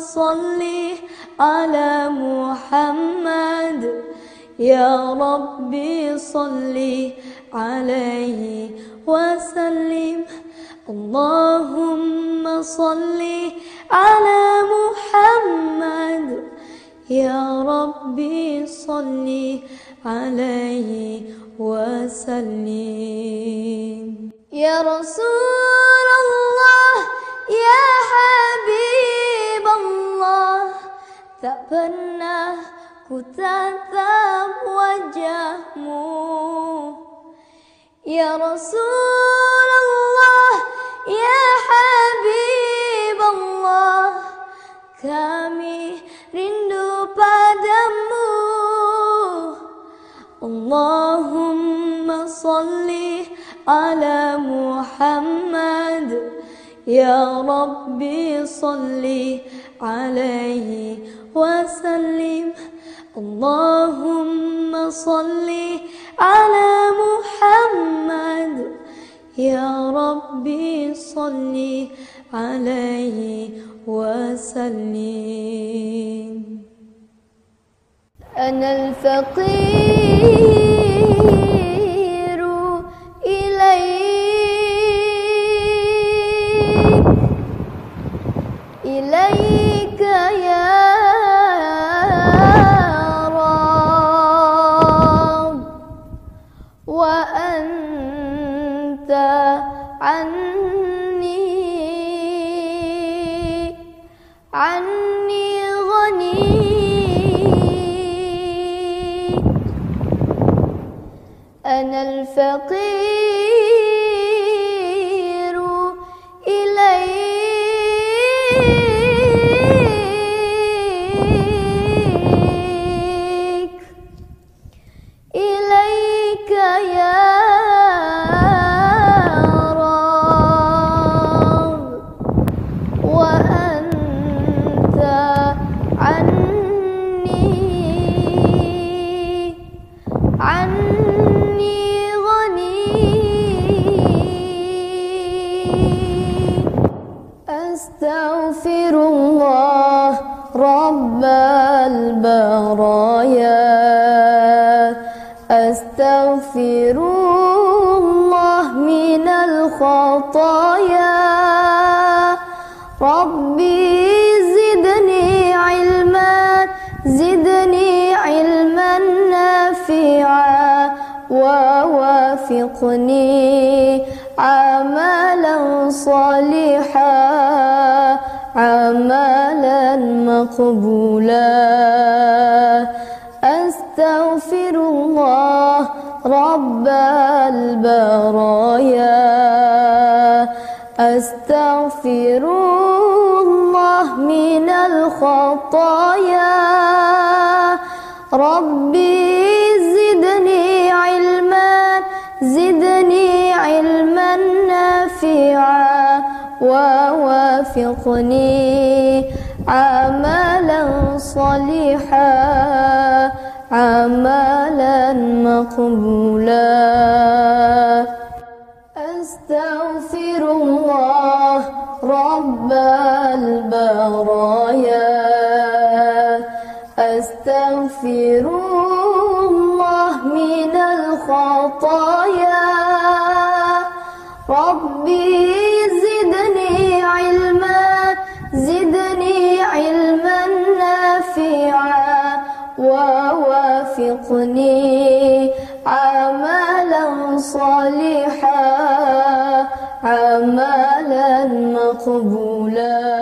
صل على محمد. يا ربي صل عليه وسلم. اللهم صل على محمد. يا ربي صل عليه وسلم. يا رسول tak pernah ku tatap wajahmu. Ya Rasulullah Ya Habib Allah Kami rindu padamu. Allahumma salli ala Muhammad. Ya Rabbi salli alaihi wasallim اللهم صل على محمد. يا ربي صل عليه وسلم. أنا الفقير إليك. إليك. وأنت عني عني غني. أنا الفقير. أستغفر الله رب البرايا. أستغفر الله من الخطايا. ربي ووافقني عملا صالحا عملا مقبولا. أستغفر الله رب البرايا. أستغفر الله من الخطايا. ربي زدني زدني علما نافعا ووافقني عملا صالحا عملا مقبولا. أستغفر الله رب البرايا. أستغفر الله من الخطايا. ربي زدني علما زدني علما نافعا ووافقني عملا صالحا عملا مقبولا.